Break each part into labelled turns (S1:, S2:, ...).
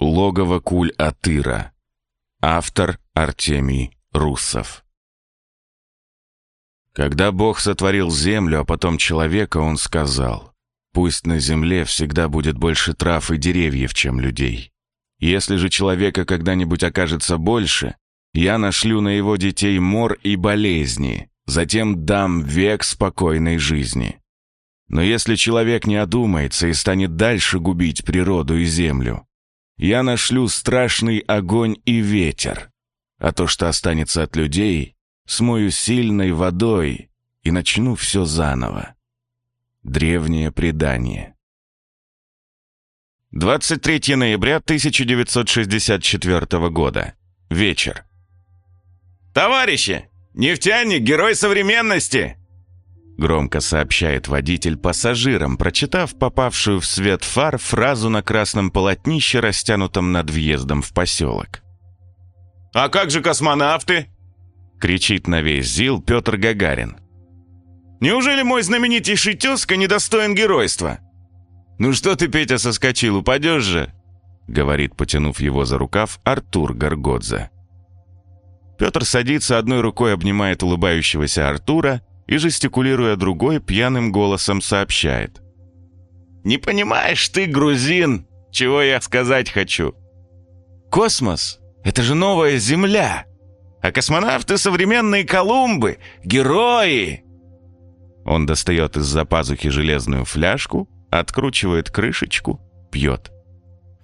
S1: Логово Куль-Атыра. Автор Артемий Руссов. Когда Бог сотворил землю, а потом человека, он сказал, «Пусть на земле всегда будет больше трав и деревьев, чем людей. Если же человека когда-нибудь окажется больше, я нашлю на его детей мор и болезни, затем дам век спокойной жизни. Но если человек не одумается и станет дальше губить природу и землю, я нашлю страшный огонь и ветер, а то, что останется от людей, смою сильной водой и начну все заново. Древнее предание. 23 ноября 1964 года. Вечер.
S2: «Товарищи! Нефтяник — герой современности!»
S1: Громко сообщает водитель пассажирам, прочитав попавшую в свет фар фразу на красном полотнище, растянутом над въездом в поселок.
S2: «А как же космонавты?»
S1: Кричит на весь ЗИЛ Петр Гагарин.
S2: «Неужели мой знаменитейший тезка недостоин геройства?»
S1: «Ну что ты, Петя, соскочил, упадешь же?» Говорит, потянув его за рукав, Артур Горгодзе. Петр садится, одной рукой обнимает улыбающегося Артура, и, жестикулируя другой, пьяным голосом сообщает.
S2: «Не понимаешь ты, грузин, чего я сказать хочу? Космос — это же новая Земля, а космонавты — современные Колумбы, герои!»
S1: Он достает из-за пазухи железную фляжку, откручивает крышечку, пьет.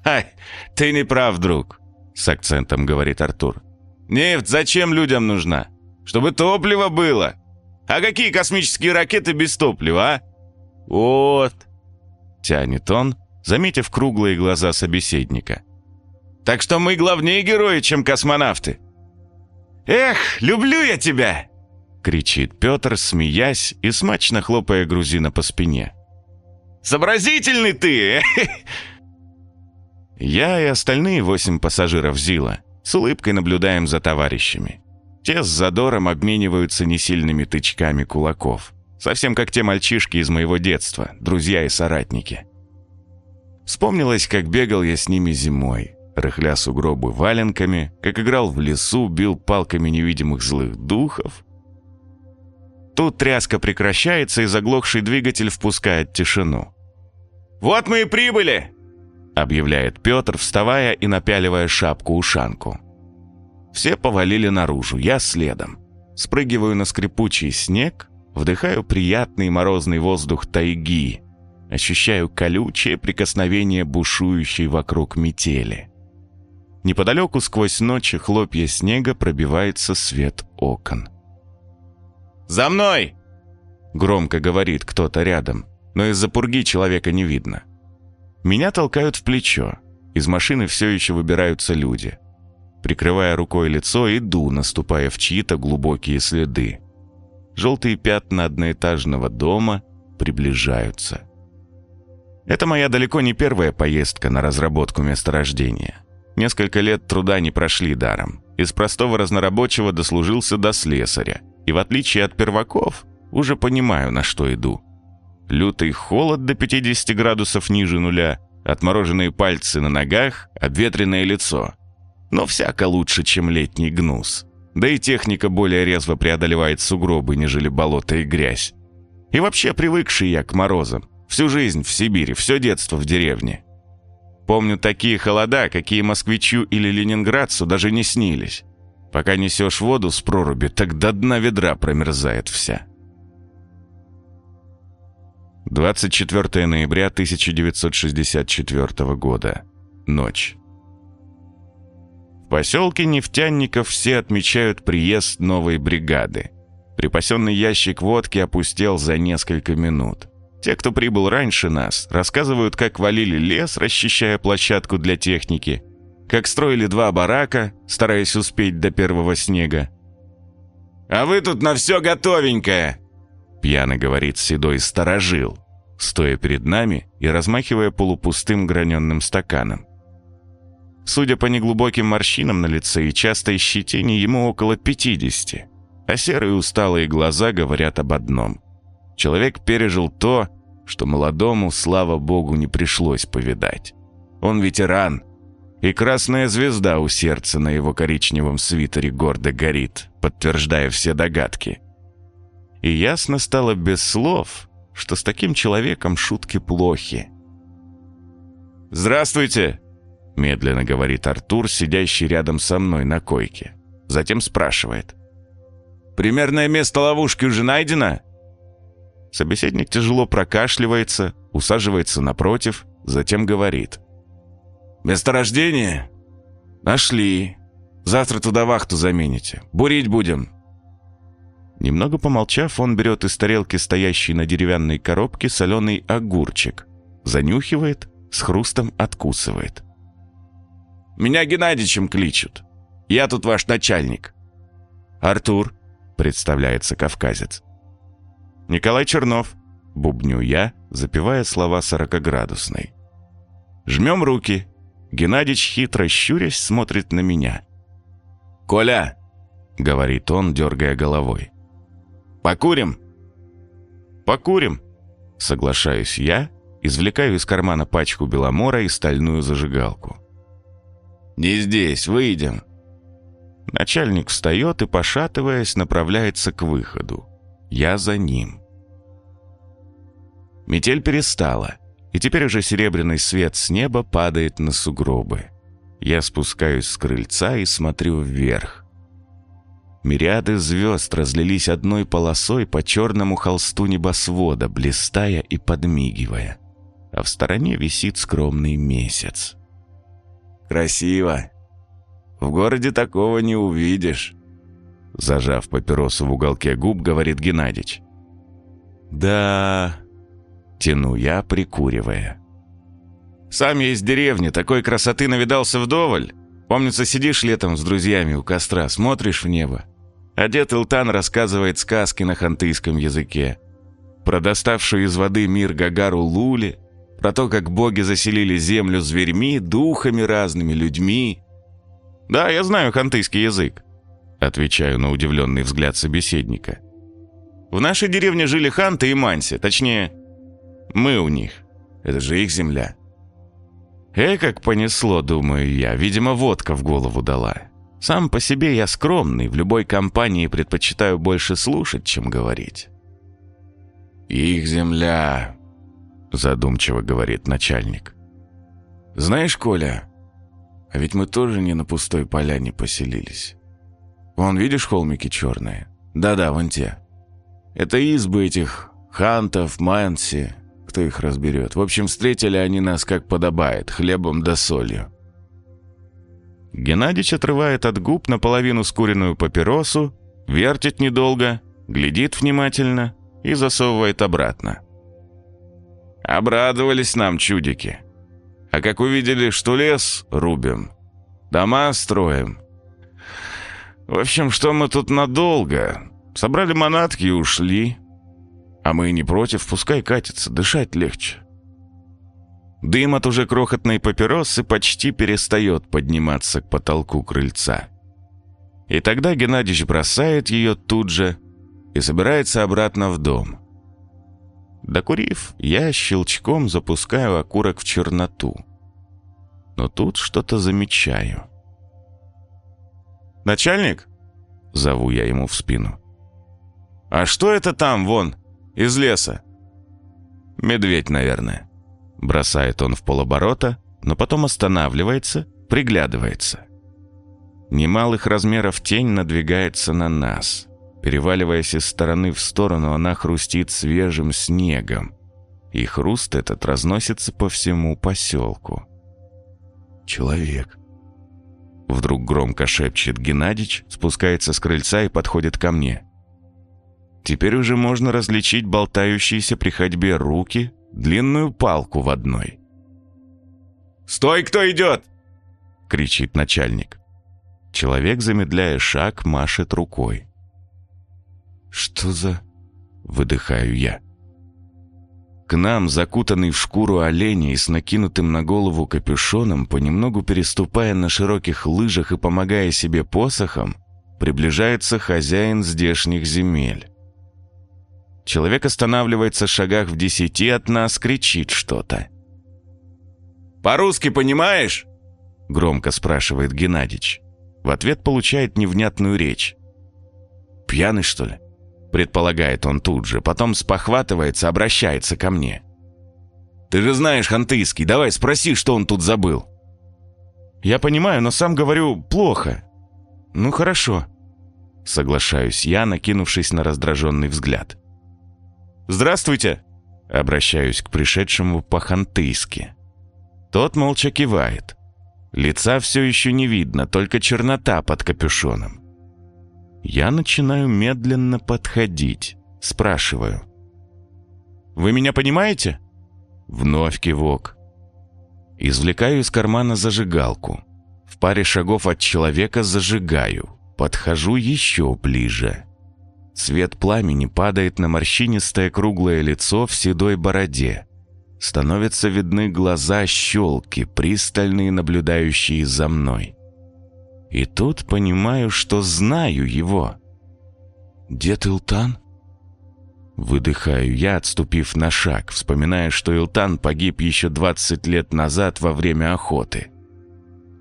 S2: «Ай, ты не прав, друг», — с акцентом говорит Артур. «Нефть зачем людям нужна? Чтобы топливо было. А какие космические ракеты без топлива, а? Вот.
S1: Тянет он, заметив круглые глаза собеседника.
S2: Так что мы главнее герои, чем космонавты. Эх, люблю я тебя!
S1: Кричит Петр, смеясь и смачно хлопая грузина по спине.
S2: Сообразительный ты!
S1: Я и остальные восемь пассажиров ЗИЛа с улыбкой наблюдаем за товарищами. Те с задором обмениваются несильными тычками кулаков. Совсем как те мальчишки из моего детства, друзья и соратники. Вспомнилось, как бегал я с ними зимой, рыхля сугробы валенками, как играл в лесу, бил палками невидимых злых духов. Тут тряска прекращается, и заглохший двигатель впускает тишину.
S2: «Вот мы и прибыли!»
S1: — объявляет Петр, вставая и напяливая шапку-ушанку. Все повалили наружу, я следом. Спрыгиваю на скрипучий снег, вдыхаю приятный морозный воздух тайги, ощущаю колючее прикосновение бушующей вокруг метели. Неподалеку сквозь ночи хлопья снега пробивается свет окон.
S2: «За мной!»
S1: Громко говорит кто-то рядом, но из-за пурги человека не видно. Меня толкают в плечо. Из машины все еще выбираются люди прикрывая рукой лицо, иду, наступая в чьи-то глубокие следы. Желтые пятна одноэтажного дома приближаются. Это моя далеко не первая поездка на разработку месторождения. Несколько лет труда не прошли даром. Из простого разнорабочего дослужился до слесаря. И в отличие от перваков, уже понимаю, на что иду. Лютый холод до 50 градусов ниже нуля, отмороженные пальцы на ногах, обветренное лицо — но всяко лучше, чем летний гнус. Да и техника более резво преодолевает сугробы, нежели болото и грязь. И вообще привыкший я к морозам. Всю жизнь в Сибири, все детство в деревне. Помню такие холода, какие москвичу или ленинградцу даже не снились. Пока несешь воду с проруби, так до дна ведра промерзает вся. 24 ноября 1964 года. Ночь. В поселке нефтяников все отмечают приезд новой бригады. Припасенный ящик водки опустел за несколько минут. Те, кто прибыл раньше нас, рассказывают, как валили лес, расчищая площадку для техники, как строили два барака, стараясь успеть до первого снега.
S2: «А вы тут на все готовенькое!»
S1: Пьяно говорит седой сторожил, стоя перед нами и размахивая полупустым граненным стаканом. Судя по неглубоким морщинам на лице и частой щетине, ему около 50, а серые усталые глаза говорят об одном. Человек пережил то, что молодому, слава богу, не пришлось повидать. Он ветеран, И красная звезда у сердца на его коричневом свитере гордо горит, подтверждая все догадки. И ясно стало без слов, что с таким человеком шутки плохи.
S2: «Здравствуйте!»
S1: — медленно говорит Артур, сидящий рядом со мной на койке. Затем спрашивает.
S2: «Примерное место ловушки уже найдено?»
S1: Собеседник тяжело прокашливается, усаживается напротив, затем говорит.
S2: «Месторождение?» «Нашли. Завтра туда вахту замените. Бурить будем».
S1: Немного помолчав, он берет из тарелки, стоящей на деревянной коробке, соленый огурчик. Занюхивает, с хрустом откусывает.
S2: «Меня Геннадичем кличут. Я тут ваш начальник».
S1: «Артур», — представляется кавказец. «Николай Чернов», — бубню я, запивая слова сорокоградусной. «Жмем руки». Геннадич, хитро щурясь, смотрит на меня.
S2: «Коля!»
S1: — говорит он, дергая головой.
S2: «Покурим?»
S1: «Покурим», — соглашаюсь я, извлекаю из кармана пачку беломора и стальную зажигалку.
S2: «Не здесь, выйдем».
S1: Начальник встает и, пошатываясь, направляется к выходу. Я за ним. Метель перестала, и теперь уже серебряный свет с неба падает на сугробы. Я спускаюсь с крыльца и смотрю вверх. Мириады звезд разлились одной полосой по черному холсту небосвода, блистая и подмигивая. А в стороне висит скромный месяц.
S2: «Красиво. В городе такого не увидишь»,
S1: Зажав папиросу в уголке губ, говорит Геннадич. «Да...» — тяну я, прикуривая.
S2: «Сам я из деревни, такой красоты навидался вдоволь. Помнится, сидишь летом с друзьями у костра, смотришь в небо. А дед Илтан рассказывает сказки на хантыйском языке. Про доставшую из воды мир Гагару Лули, про то, как боги заселили землю зверьми, духами разными, людьми. Да, я знаю хантыйский язык. Отвечаю на удивленный взгляд собеседника. В нашей деревне жили ханты и манси, точнее, мы у них. Это же их земля.
S1: Эй, как понесло, думаю я, видимо, водка в голову дала. Сам по себе я скромный, в любой компании предпочитаю больше слушать, чем говорить.
S2: «Их земля», — задумчиво говорит начальник. «Знаешь, Коля, а ведь мы тоже не на пустой поляне поселились. Вон, видишь холмики черные? Да-да, вон те. Это избы этих хантов, манси, кто их разберет. В общем, встретили они нас как подобает, хлебом да солью.
S1: Геннадич отрывает от губ наполовину скуренную папиросу, вертит недолго, глядит внимательно и засовывает обратно.
S2: Обрадовались нам чудики. А как увидели, что лес рубим, дома строим, в общем, что мы тут надолго. Собрали манатки и ушли. А мы не против, пускай катится, дышать легче.
S1: Дым от уже крохотной папиросы почти перестает подниматься к потолку крыльца. И тогда Геннадьевич бросает ее тут же и собирается обратно в дом. Докурив, я щелчком запускаю окурок в черноту. Но тут что-то замечаю.
S2: «Начальник?»
S1: — зову я ему в спину.
S2: «А что это там, вон, из леса?»
S1: «Медведь, наверное». Бросает он в полоборота, но потом останавливается, приглядывается. Немалых размеров тень надвигается на нас. Переваливаясь из стороны в сторону, она хрустит свежим снегом. И хруст этот разносится по всему поселку.
S2: «Человек»,
S1: Вдруг громко шепчет Геннадич, спускается с крыльца и подходит ко мне. Теперь уже можно различить болтающиеся при ходьбе руки, длинную палку в одной.
S2: «Стой, кто идет!»
S1: — кричит начальник. Человек, замедляя шаг, машет рукой. «Что за...» — выдыхаю я. К нам, закутанный в шкуру оленя и с накинутым на голову капюшоном, понемногу переступая на широких лыжах и помогая себе посохом, приближается хозяин здешних земель. Человек останавливается в шагах в десяти от нас, кричит что-то.
S2: «По-русски понимаешь?»
S1: Громко спрашивает Геннадич. В ответ получает невнятную речь. «Пьяный, что ли?» Предполагает он тут же, потом спохватывается, обращается ко мне. «Ты же знаешь хантыйский, давай спроси, что он тут забыл». «Я понимаю, но сам говорю, плохо». «Ну, хорошо». Соглашаюсь я, накинувшись на раздраженный взгляд. «Здравствуйте!» Обращаюсь к пришедшему по-хантыйски. Тот молча кивает. Лица все еще не видно, только чернота под капюшоном. Я начинаю медленно подходить. Спрашиваю. «Вы меня понимаете?» Вновь кивок. Извлекаю из кармана зажигалку. В паре шагов от человека зажигаю. Подхожу еще ближе. Свет пламени падает на морщинистое круглое лицо в седой бороде. Становятся видны глаза щелки, пристальные, наблюдающие за мной. И тут понимаю, что знаю его. «Дед Илтан?» Выдыхаю я, отступив на шаг, вспоминая, что Илтан погиб еще 20 лет назад во время охоты.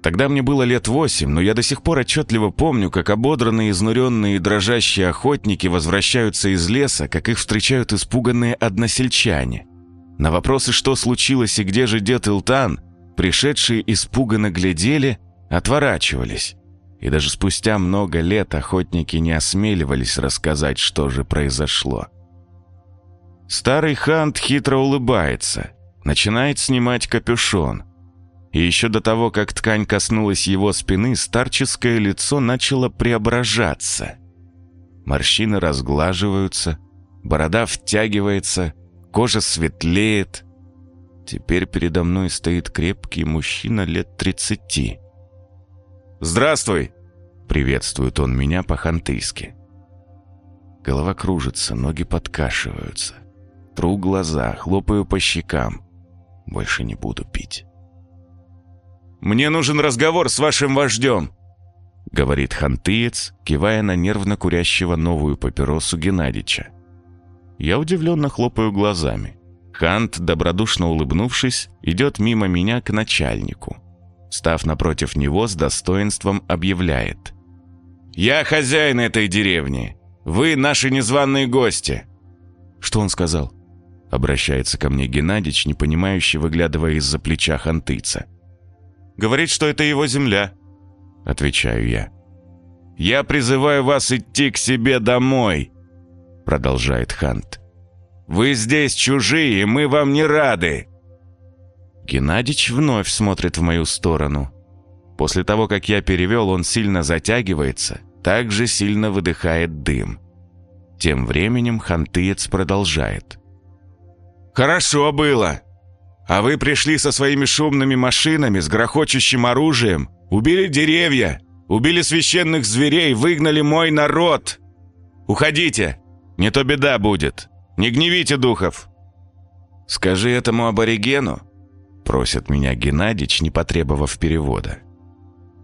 S1: Тогда мне было лет восемь, но я до сих пор отчетливо помню, как ободранные, изнуренные и дрожащие охотники возвращаются из леса, как их встречают испуганные односельчане. На вопросы, что случилось и где же дед Илтан, пришедшие испуганно глядели, отворачивались. И даже спустя много лет охотники не осмеливались рассказать, что же произошло. Старый хант хитро улыбается, начинает снимать капюшон. И еще до того, как ткань коснулась его спины, старческое лицо начало преображаться. Морщины разглаживаются, борода втягивается, кожа светлеет. Теперь передо мной стоит крепкий мужчина лет тридцати. «Здравствуй!» — приветствует он меня по-хантыйски. Голова кружится, ноги подкашиваются. Тру глаза, хлопаю по щекам. Больше не буду пить. «Мне нужен разговор с вашим вождем!» — говорит хантыец, кивая на нервно курящего новую папиросу Геннадича. Я удивленно хлопаю глазами. Хант, добродушно улыбнувшись, идет мимо меня к начальнику. Став напротив него, с достоинством объявляет. «Я хозяин этой деревни. Вы наши незваные гости». «Что он сказал?» Обращается ко мне Геннадич, непонимающе выглядывая из-за плеча хантыца. «Говорит, что это его земля», — отвечаю я. «Я призываю вас идти к себе домой», — продолжает Хант. «Вы здесь чужие, мы вам не рады». Геннадич вновь смотрит в мою сторону. После того, как я перевел, он сильно затягивается, также сильно выдыхает дым. Тем временем хантыец продолжает. «Хорошо было. А вы пришли со своими шумными машинами, с грохочущим оружием, убили деревья, убили священных зверей, выгнали мой народ. Уходите, не то беда будет. Не гневите духов». «Скажи этому аборигену», — просит меня Геннадич, не потребовав перевода,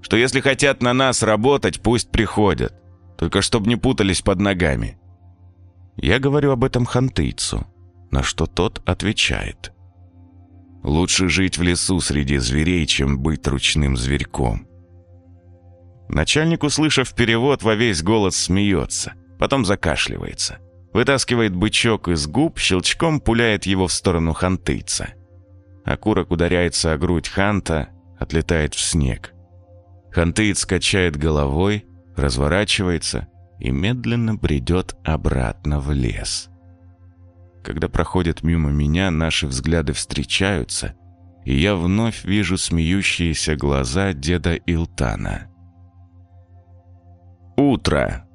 S1: «что если хотят на нас работать, пусть приходят, только чтоб не путались под ногами». Я говорю об этом хантыйцу на что тот отвечает. «Лучше жить в лесу среди зверей, чем быть ручным зверьком». Начальник, услышав перевод, во весь голос смеется, потом закашливается. Вытаскивает бычок из губ, щелчком пуляет его в сторону хантыца. Окурок ударяется о грудь ханта, отлетает в снег. Хантыец качает головой, разворачивается и медленно бредет обратно в лес. Когда проходят мимо меня, наши взгляды встречаются, и я вновь вижу смеющиеся глаза деда Илтана. Утро.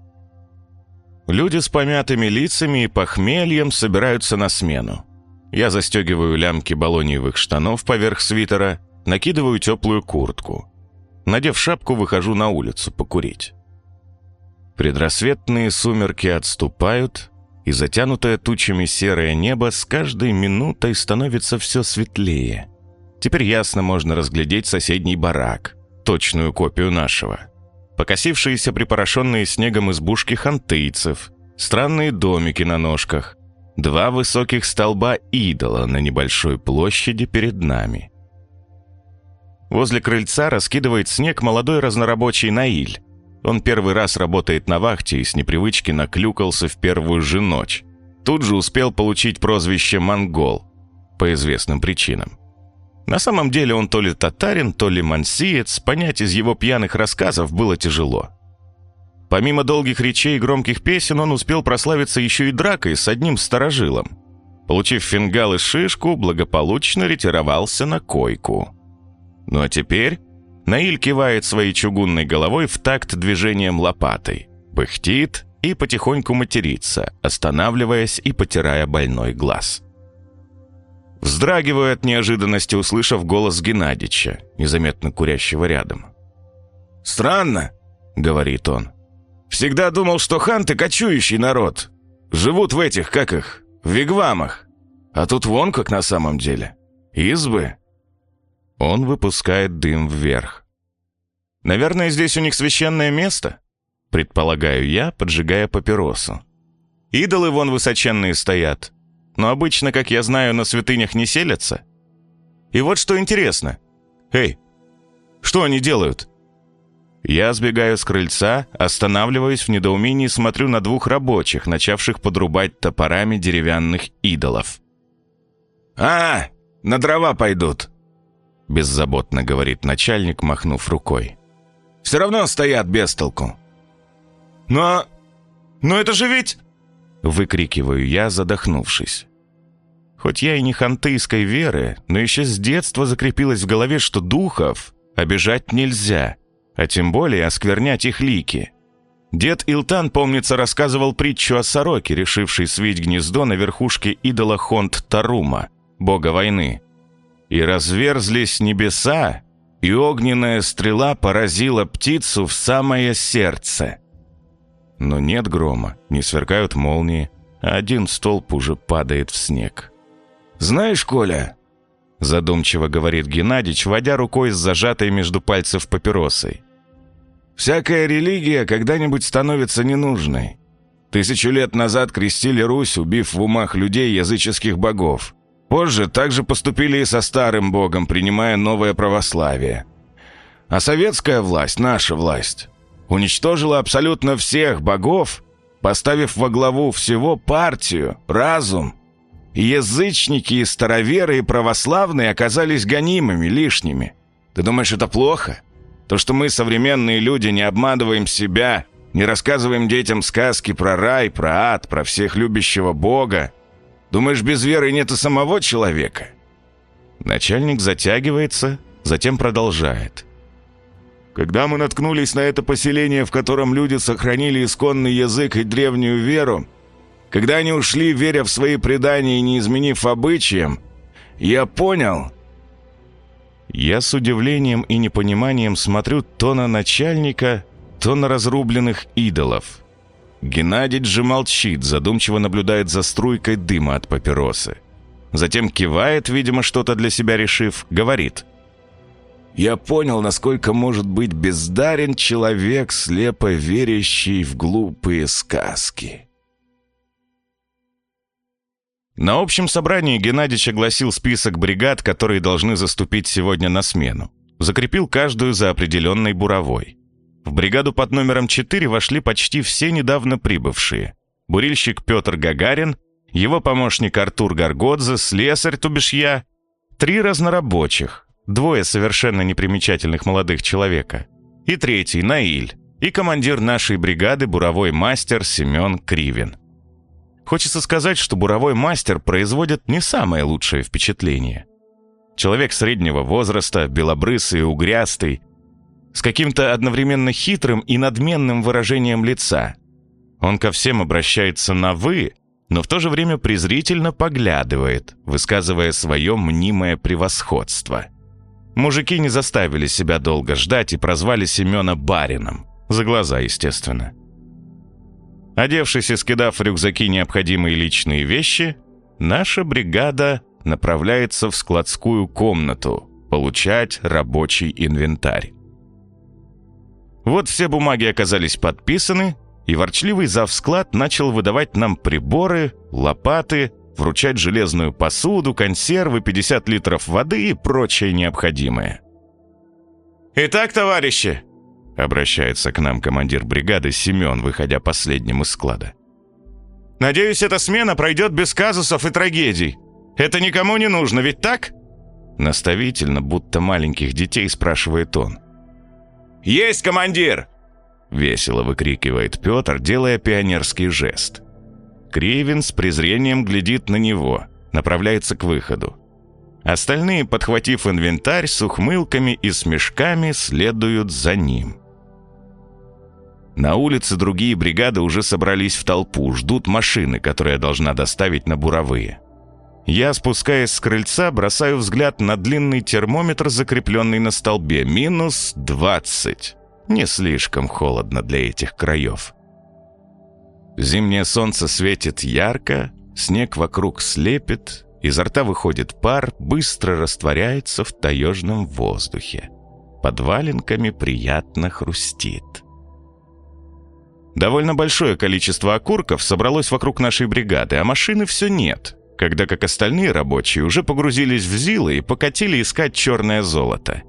S1: Люди с помятыми лицами и похмельем собираются на смену. Я застегиваю лямки баллониевых штанов поверх свитера, накидываю теплую куртку. Надев шапку, выхожу на улицу покурить. Предрассветные сумерки отступают, и затянутое тучами серое небо с каждой минутой становится все светлее. Теперь ясно можно разглядеть соседний барак, точную копию нашего. Покосившиеся припорошенные снегом избушки хантыйцев, странные домики на ножках, два высоких столба идола на небольшой площади перед нами. Возле крыльца раскидывает снег молодой разнорабочий Наиль. Он первый раз работает на вахте и с непривычки наклюкался в первую же ночь. Тут же успел получить прозвище «Монгол» по известным причинам. На самом деле он то ли татарин, то ли мансиец, понять из его пьяных рассказов было тяжело. Помимо долгих речей и громких песен, он успел прославиться еще и дракой с одним старожилом. Получив фингал и шишку, благополучно ретировался на койку. Ну а теперь Наиль кивает своей чугунной головой в такт движением лопатой, пыхтит и потихоньку матерится, останавливаясь и потирая больной глаз. Вздрагиваю от неожиданности, услышав голос Геннадича, незаметно курящего рядом.
S2: «Странно», — говорит он. «Всегда думал, что ханты — кочующий народ. Живут в этих, как их, вигвамах. А тут вон как на самом деле. Избы».
S1: Он выпускает дым вверх. «Наверное, здесь у них священное место?» Предполагаю я, поджигая папиросу. «Идолы вон высоченные стоят но обычно, как я знаю, на святынях не селятся. И вот что интересно. Эй, что они делают? Я сбегаю с крыльца, останавливаюсь в недоумении, смотрю на двух рабочих, начавших подрубать топорами деревянных идолов.
S2: «А, на дрова пойдут», —
S1: беззаботно говорит начальник, махнув рукой.
S2: «Все равно стоят без толку».
S1: «Но... но это же ведь...» Выкрикиваю я, задохнувшись. Хоть я и не хантыйской веры, но еще с детства закрепилось в голове, что духов обижать нельзя, а тем более осквернять их лики. Дед Илтан, помнится, рассказывал притчу о сороке, решившей свить гнездо на верхушке идола Хонт Тарума, бога войны. И разверзлись небеса, и огненная стрела поразила птицу в самое сердце. Но нет грома, не сверкают молнии, а один столб уже падает в снег.
S2: «Знаешь, Коля...»
S1: Задумчиво говорит Геннадич, водя рукой с зажатой между пальцев папиросой.
S2: «Всякая религия когда-нибудь становится ненужной. Тысячу лет назад крестили Русь, убив в умах людей языческих богов. Позже также поступили и со старым богом, принимая новое православие. А советская власть, наша власть, уничтожила абсолютно всех богов, поставив во главу всего партию, разум. Язычники, и староверы, и православные оказались гонимыми, лишними. Ты думаешь, это плохо? То, что мы, современные люди, не обманываем себя, не рассказываем детям сказки про рай, про ад, про всех любящего Бога. Думаешь, без веры нет и самого человека?
S1: Начальник затягивается, затем продолжает.
S2: Когда мы наткнулись на это поселение, в котором люди сохранили исконный язык и древнюю веру, когда они ушли, веря в свои предания и не изменив обычаям, я понял...
S1: Я с удивлением и непониманием смотрю то на начальника, то на разрубленных идолов. Геннадий же молчит, задумчиво наблюдает за струйкой дыма от папиросы. Затем кивает, видимо, что-то для себя решив, говорит —
S2: я понял, насколько может быть бездарен человек, слепо верящий в глупые сказки.
S1: На общем собрании Геннадьевич огласил список бригад, которые должны заступить сегодня на смену. Закрепил каждую за определенной буровой. В бригаду под номером 4 вошли почти все недавно прибывшие. Бурильщик Петр Гагарин, его помощник Артур Гаргодзе, слесарь, то бишь я, три разнорабочих, Двое совершенно непримечательных молодых человека. И третий, Наиль. И командир нашей бригады, буровой мастер Семен Кривин. Хочется сказать, что буровой мастер производит не самое лучшее впечатление. Человек среднего возраста, белобрысый угрястый, с каким-то одновременно хитрым и надменным выражением лица. Он ко всем обращается на «вы», но в то же время презрительно поглядывает, высказывая свое мнимое превосходство – Мужики не заставили себя долго ждать и прозвали Семена барином. За глаза, естественно. Одевшись и скидав рюкзаки необходимые личные вещи, наша бригада направляется в складскую комнату получать рабочий инвентарь. Вот все бумаги оказались подписаны, и ворчливый завсклад начал выдавать нам приборы, лопаты, вручать железную посуду, консервы, 50 литров воды и прочее необходимое.
S2: «Итак, товарищи!» Обращается к нам командир бригады Семен, выходя последним из склада. «Надеюсь, эта смена пройдет без казусов и трагедий. Это никому не нужно, ведь так?» Наставительно, будто маленьких детей, спрашивает он. «Есть, командир!» Весело выкрикивает Петр, делая пионерский жест. Кривин с презрением глядит на него, направляется к выходу. Остальные, подхватив инвентарь, с ухмылками и смешками следуют за ним. На улице другие бригады уже собрались в толпу, ждут машины, которая должна доставить на буровые. Я, спускаясь с крыльца, бросаю взгляд на длинный термометр, закрепленный на столбе. Минус двадцать. Не слишком холодно для этих краев. Зимнее солнце светит ярко, снег вокруг слепит, изо рта выходит пар, быстро растворяется в таежном воздухе. Под валенками приятно хрустит. Довольно большое количество окурков собралось вокруг нашей бригады, а машины все нет когда как остальные рабочие уже погрузились в зилы и покатили искать черное золото.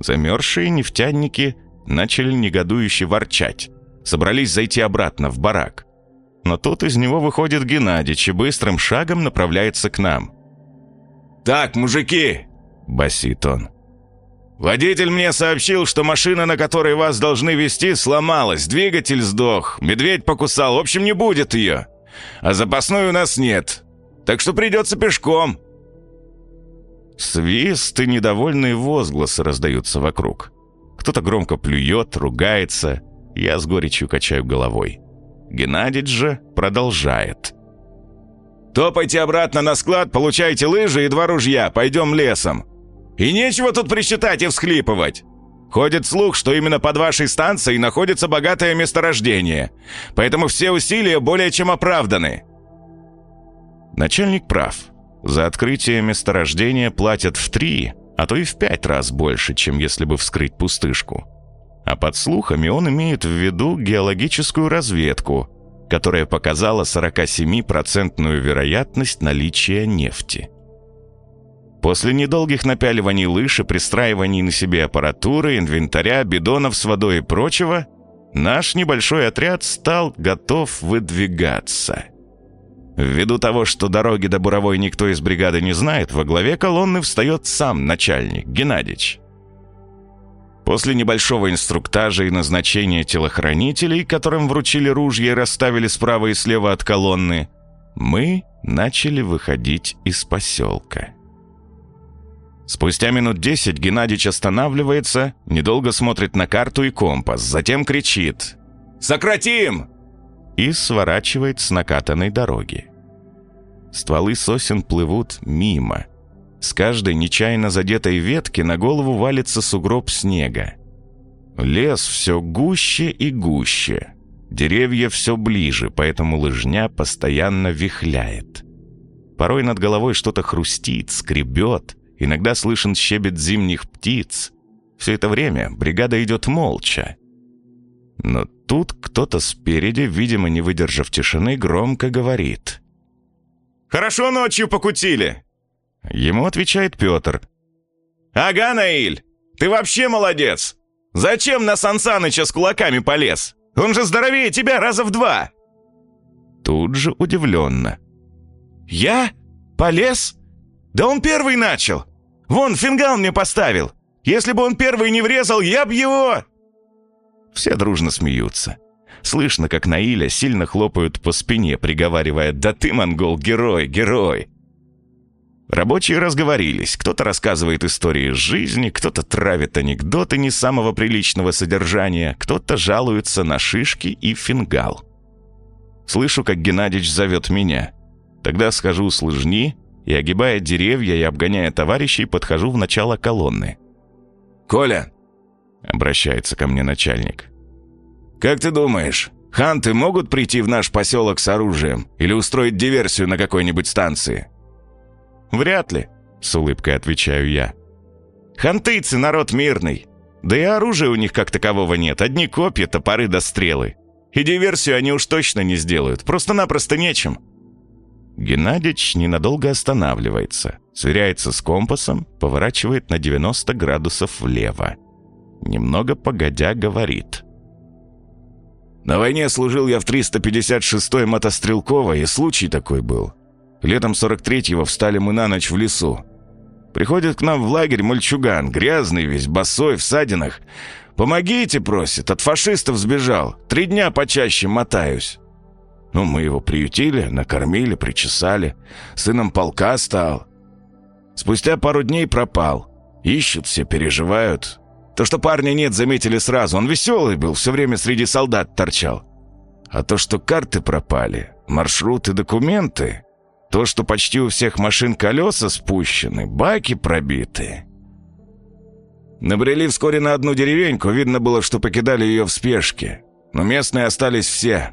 S2: Замерзшие нефтяники начали негодующе ворчать, собрались зайти обратно в барак. Но тут из него выходит Геннадьич и быстрым шагом направляется к нам. «Так, мужики!» – басит он. «Водитель мне сообщил, что машина, на которой вас должны везти, сломалась, двигатель сдох, медведь покусал, в общем, не будет ее. А запасной у нас нет, так что придется пешком». Свист и недовольные возгласы раздаются вокруг. Кто-то громко плюет, ругается. Я с горечью качаю головой. Геннадий же продолжает. «Топайте обратно на склад, получайте лыжи и два ружья, пойдем лесом. И нечего тут присчитать и всхлипывать. Ходит слух, что именно под вашей станцией находится богатое месторождение, поэтому все усилия более чем оправданы. Начальник прав. За открытие месторождения платят в три, а то и в пять раз больше, чем если бы вскрыть пустышку. А под слухами он имеет в виду геологическую разведку, которая показала 47% вероятность наличия нефти. После недолгих напяливаний лыж и пристраиваний на себе аппаратуры, инвентаря, бидонов с водой и прочего, наш небольшой отряд стал готов выдвигаться – Ввиду того, что дороги до Буровой никто из бригады не знает, во главе колонны встает сам начальник, Геннадьевич. После небольшого инструктажа и назначения телохранителей, которым вручили ружья и расставили справа и слева от колонны, мы начали выходить из поселка. Спустя минут десять Геннадьевич останавливается, недолго смотрит на карту и компас, затем кричит «Сократим!» И сворачивает с накатанной дороги. Стволы сосен плывут мимо. С каждой нечаянно задетой ветки на голову валится сугроб снега. Лес все гуще и гуще. Деревья все ближе, поэтому лыжня постоянно вихляет. Порой над головой что-то хрустит, скребет. Иногда слышен щебет зимних птиц. Все это время бригада идет молча. Но тут кто-то спереди, видимо, не выдержав тишины, громко говорит. «Хорошо ночью покутили!» Ему отвечает Петр. «Ага, Наиль, ты вообще молодец! Зачем на Сан Саныча с кулаками полез? Он же здоровее тебя раза в два!» Тут же удивленно. «Я? Полез? Да он первый начал! Вон, фингал мне поставил! Если бы он первый не врезал, я б его...» Все дружно смеются. Слышно, как Наиля сильно хлопают по спине, приговаривая «Да ты, монгол, герой, герой!» Рабочие разговорились. Кто-то рассказывает истории из жизни, кто-то травит анекдоты не самого приличного содержания, кто-то жалуется на шишки и фингал. Слышу, как Геннадьевич зовет меня. Тогда схожу с лыжни и, огибая деревья и обгоняя товарищей, подхожу в начало колонны. «Коля, Обращается ко мне начальник. «Как ты думаешь, ханты могут прийти в наш поселок с оружием или устроить диверсию на какой-нибудь станции?» «Вряд ли», — с улыбкой отвечаю я. «Хантыцы — народ мирный. Да и оружия у них как такового нет, одни копья, топоры да стрелы. И диверсию они уж точно не сделают, просто-напросто нечем». Геннадьевич ненадолго останавливается, сверяется с компасом, поворачивает на 90 градусов влево.
S1: Немного погодя говорит.
S2: «На войне служил я в 356-й мотострелковой, и случай такой был. Летом 43-го встали мы на ночь в лесу. Приходит к нам в лагерь мальчуган, грязный весь, босой, в садинах. «Помогите», — просит, — «от фашистов сбежал. Три дня почаще мотаюсь». Ну, мы его приютили, накормили, причесали. Сыном полка стал. Спустя пару дней пропал. Ищут все, переживают. То, что парня нет, заметили сразу. Он веселый был, все время среди солдат торчал. А то, что карты пропали, маршруты, документы... То, что почти у всех машин колеса спущены, баки пробиты. Набрели вскоре на одну деревеньку, видно было, что покидали ее в спешке. Но местные остались все.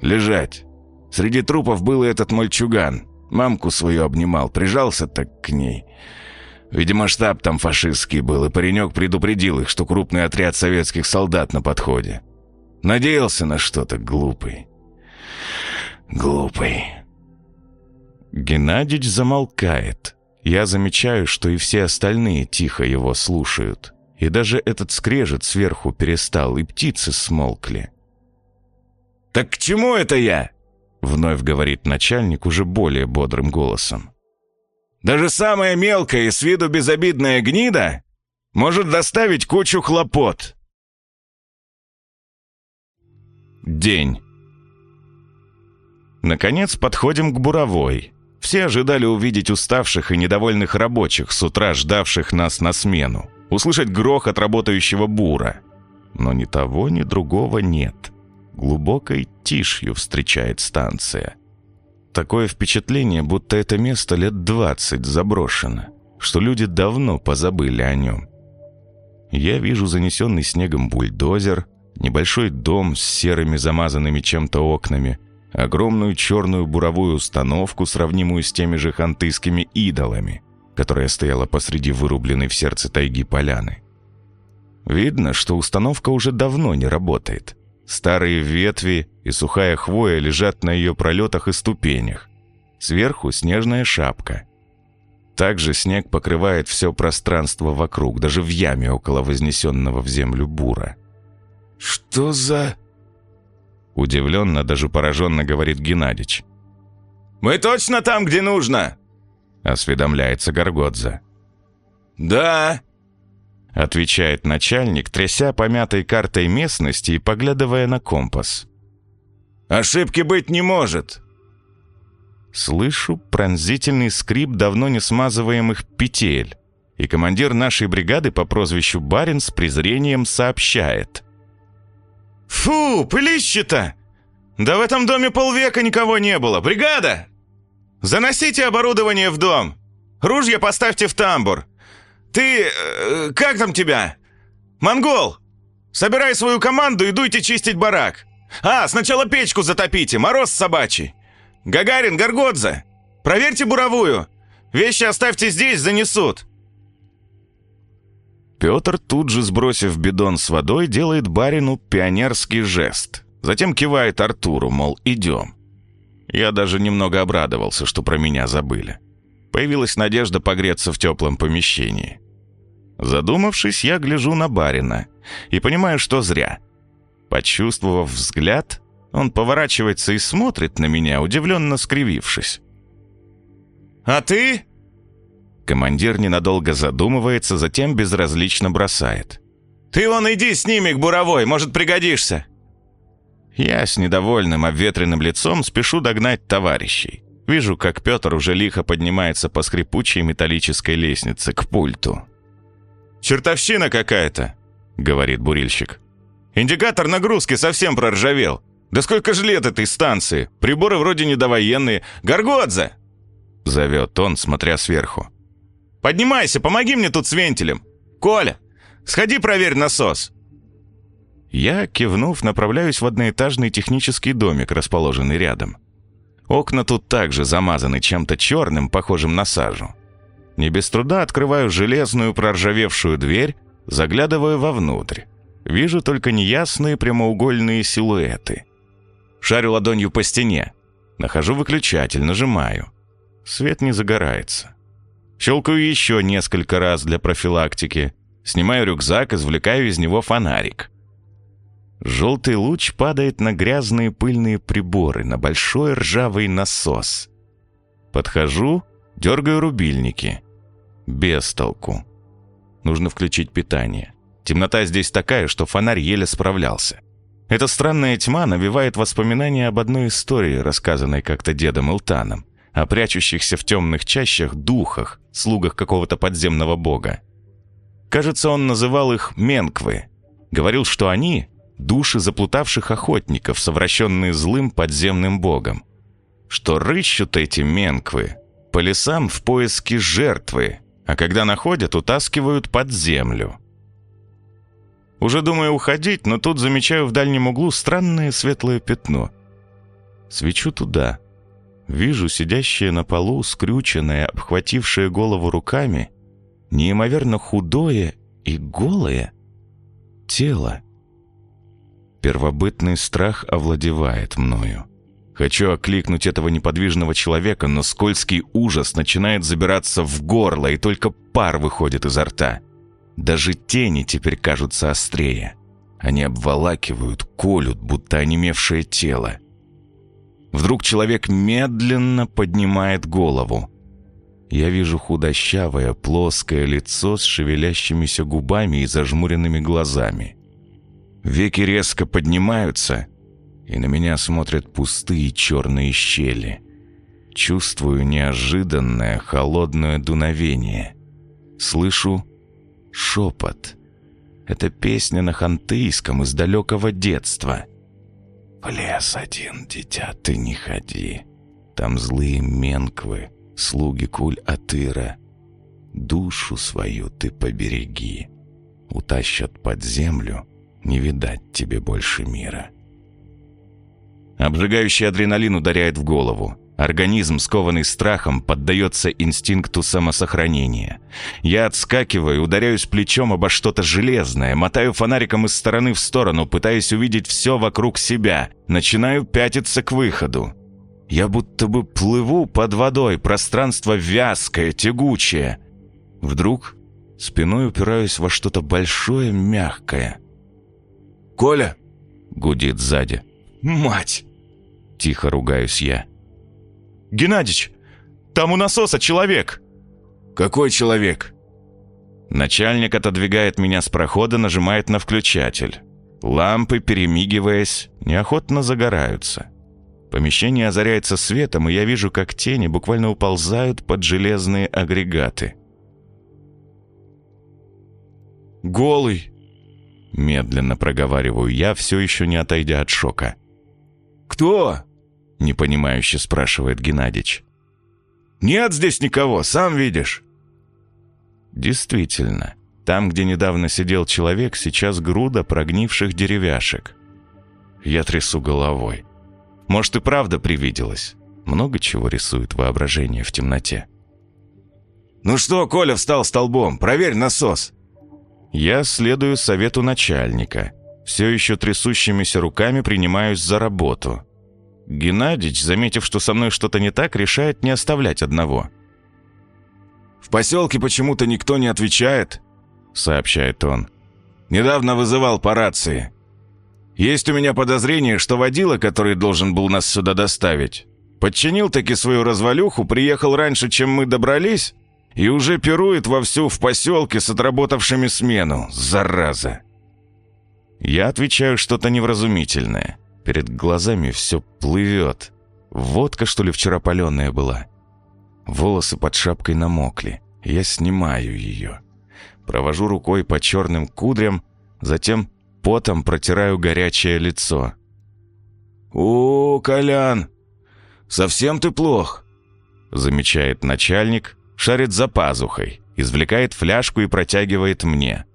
S2: Лежать. Среди трупов был и этот мальчуган. Мамку свою обнимал, прижался так к ней. Видимо, штаб там фашистский был, и паренек предупредил их, что крупный отряд советских солдат на подходе. Надеялся на что-то глупый. Глупый.
S1: Геннадьевич замолкает. Я замечаю, что и все остальные тихо его слушают. И даже этот скрежет сверху перестал, и птицы смолкли.
S2: «Так к чему это я?»
S1: Вновь говорит начальник уже более бодрым голосом.
S2: «Даже самая мелкая и с виду безобидная гнида может доставить кучу хлопот».
S1: День. Наконец подходим к буровой. Все ожидали увидеть уставших и недовольных рабочих, с утра ждавших нас на смену, услышать грохот работающего бура. Но ни того, ни другого нет. Глубокой тишью встречает станция. Такое впечатление, будто это место лет двадцать заброшено, что люди давно позабыли о нем. Я вижу занесенный снегом бульдозер, небольшой дом с серыми замазанными чем-то окнами – огромную черную буровую установку, сравнимую с теми же хантыйскими идолами, которая стояла посреди вырубленной в сердце тайги поляны. Видно, что установка уже давно не работает. Старые ветви и сухая хвоя лежат на ее пролетах и ступенях. Сверху снежная шапка. Также снег покрывает все пространство вокруг, даже в яме около вознесенного в землю бура.
S2: «Что за...»
S1: Удивленно, даже пораженно говорит Геннадич.
S2: «Мы точно там, где нужно?»
S1: Осведомляется Горгодза.
S2: «Да»,
S1: отвечает начальник, тряся помятой картой местности и поглядывая на компас.
S2: «Ошибки быть не может!»
S1: Слышу пронзительный скрип давно не смазываемых петель, и командир нашей бригады по прозвищу Барин с презрением сообщает.
S2: «Фу, пылище-то! Да в этом доме полвека никого не было! Бригада! Заносите оборудование в дом! Ружья поставьте в тамбур! Ты... Э, как там тебя? Монгол! Собирай свою команду и дуйте чистить барак! А, сначала печку затопите, мороз собачий! Гагарин, Горгодзе! Проверьте буровую! Вещи оставьте здесь, занесут!»
S1: Петр, тут же сбросив бидон с водой, делает барину пионерский жест. Затем кивает Артуру, мол, идем. Я даже немного обрадовался, что про меня забыли. Появилась надежда погреться в теплом помещении. Задумавшись, я гляжу на барина и понимаю, что зря. Почувствовав взгляд, он поворачивается и смотрит на меня, удивленно скривившись.
S2: «А ты?»
S1: Командир ненадолго задумывается, затем безразлично бросает.
S2: «Ты вон иди с ними к буровой, может, пригодишься!»
S1: Я с недовольным обветренным лицом спешу догнать товарищей. Вижу, как Петр уже лихо поднимается по скрипучей металлической лестнице к пульту.
S2: «Чертовщина какая-то!» — говорит бурильщик. «Индикатор нагрузки совсем проржавел. Да сколько же лет этой станции? Приборы вроде недовоенные. Горгодзе!» — зовет он, смотря сверху. Поднимайся, помоги мне тут с вентилем. Коля, сходи проверь насос».
S1: Я, кивнув, направляюсь в одноэтажный технический домик, расположенный рядом. Окна тут также замазаны чем-то черным, похожим на сажу. Не без труда открываю железную проржавевшую дверь, заглядываю вовнутрь. Вижу только неясные прямоугольные силуэты. Шарю ладонью по стене. Нахожу выключатель, нажимаю. Свет не загорается. Щелкаю еще несколько раз для профилактики. Снимаю рюкзак, извлекаю из него фонарик. Желтый луч падает на грязные пыльные приборы, на большой ржавый насос. Подхожу, дергаю рубильники. Без толку. Нужно включить питание. Темнота здесь такая, что фонарь еле справлялся. Эта странная тьма навевает воспоминания об одной истории, рассказанной как-то дедом Илтаном, о прячущихся в темных чащах духах, слугах какого-то подземного бога. Кажется, он называл их Менквы. Говорил, что они — души заплутавших охотников, совращенные злым подземным богом. Что рыщут эти Менквы по лесам в поиске жертвы, а когда находят, утаскивают под землю. Уже думаю уходить, но тут замечаю в дальнем углу странное светлое пятно. Свечу туда. Вижу сидящее на полу, скрюченное, обхватившее голову руками, неимоверно худое и голое тело. Первобытный страх овладевает мною. Хочу окликнуть этого неподвижного человека, но скользкий ужас начинает забираться в горло, и только пар выходит изо рта. Даже тени теперь кажутся острее. Они обволакивают, колют, будто онемевшее тело. Вдруг человек медленно поднимает голову. Я вижу худощавое, плоское лицо с шевелящимися губами и зажмуренными глазами. Веки резко поднимаются, и на меня смотрят пустые черные щели. Чувствую неожиданное холодное дуновение. Слышу шепот. Это песня на хантыйском из далекого детства. «В лес один, дитя, ты не ходи. Там злые менквы, слуги Куль-Атыра. Душу свою ты побереги. Утащат под землю, не видать тебе больше мира». Обжигающий адреналин ударяет в голову. Организм, скованный страхом, поддается инстинкту самосохранения. Я отскакиваю, ударяюсь плечом обо что-то железное, мотаю фонариком из стороны в сторону, пытаясь увидеть все вокруг себя. Начинаю пятиться к выходу. Я будто бы плыву под водой, пространство вязкое, тягучее. Вдруг спиной упираюсь во что-то большое, мягкое.
S2: «Коля!»
S1: — гудит сзади.
S2: «Мать!»
S1: — тихо ругаюсь я.
S3: «Геннадич, там у насоса человек!»
S2: «Какой человек?»
S1: Начальник отодвигает меня с прохода, нажимает на включатель. Лампы, перемигиваясь, неохотно загораются. Помещение озаряется светом, и я вижу, как тени буквально уползают под железные агрегаты.
S3: «Голый!»
S1: Медленно проговариваю я, все еще не отойдя от шока.
S2: «Кто?»
S1: Непонимающе спрашивает Геннадич.
S2: «Нет здесь никого, сам видишь».
S1: Действительно, там, где недавно сидел человек, сейчас груда прогнивших деревяшек. Я трясу головой. Может, и правда привиделось. Много чего рисует воображение в темноте.
S2: «Ну что, Коля встал столбом, проверь насос».
S1: Я следую совету начальника. Все еще трясущимися руками принимаюсь за работу. Геннадич, заметив, что со мной что-то не так, решает не оставлять одного.
S2: «В поселке почему-то никто не отвечает», — сообщает он. «Недавно вызывал по рации. Есть у меня подозрение, что водила, который должен был нас сюда доставить, подчинил таки свою развалюху, приехал раньше, чем мы добрались, и уже пирует вовсю в поселке с отработавшими смену. Зараза!»
S1: Я отвечаю что-то невразумительное. Перед глазами все плывет. Водка, что ли, вчера паленая была? Волосы под шапкой намокли. Я снимаю ее. Провожу рукой по черным кудрям, затем потом протираю горячее лицо.
S2: «О, Колян, совсем ты плох»,
S1: замечает начальник, шарит за пазухой, извлекает фляжку и протягивает мне.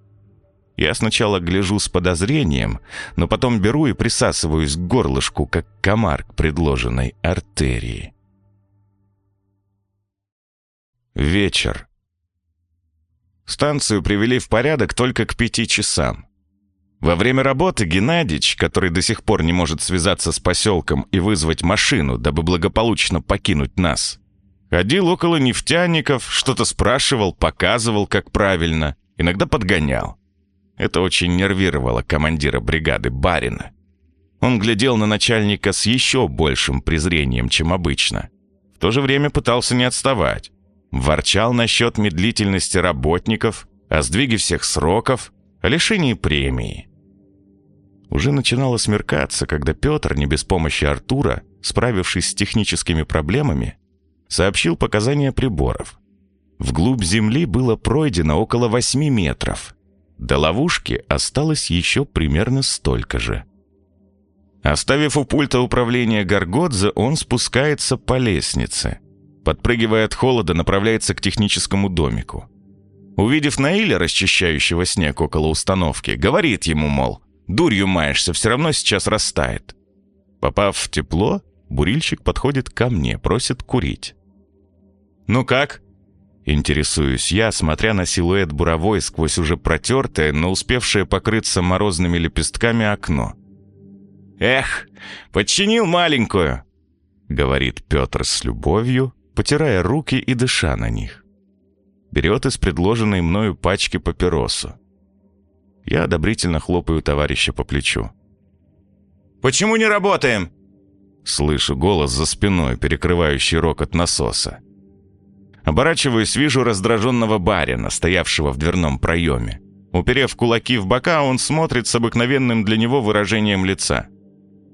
S1: Я сначала гляжу с подозрением, но потом беру и присасываюсь к горлышку, как комар к предложенной артерии. Вечер. Станцию привели в порядок только к пяти часам. Во время работы Геннадич, который до сих пор не может связаться с поселком и вызвать машину, дабы благополучно покинуть нас, ходил около нефтяников, что-то спрашивал, показывал, как правильно — иногда подгонял. Это очень нервировало командира бригады Барина. Он глядел на начальника с еще большим презрением, чем обычно. В то же время пытался не отставать. Ворчал насчет медлительности работников, о сдвиге всех сроков, о лишении премии. Уже начинало смеркаться, когда Петр, не без помощи Артура, справившись с техническими проблемами, сообщил показания приборов. Вглубь земли было пройдено около 8 метров. До ловушки осталось еще примерно столько же. Оставив у пульта управления Гаргодзе, он спускается по лестнице. Подпрыгивая от холода, направляется к техническому домику. Увидев Наиля, расчищающего снег около установки, говорит ему, мол, «Дурью маешься, все равно сейчас растает». Попав в тепло, бурильщик подходит ко мне, просит курить. «Ну как?» Интересуюсь я, смотря на силуэт буровой сквозь уже протертое, но успевшее покрыться морозными лепестками окно. «Эх, подчинил маленькую!» — говорит Петр с любовью, потирая руки и дыша на них. Берет из предложенной мною пачки папиросу. Я одобрительно хлопаю товарища по плечу.
S2: «Почему не работаем?»
S1: Слышу голос за спиной, перекрывающий рокот насоса. Оборачиваюсь, вижу раздраженного барина, стоявшего в дверном проеме. Уперев кулаки в бока, он смотрит с обыкновенным для него выражением лица.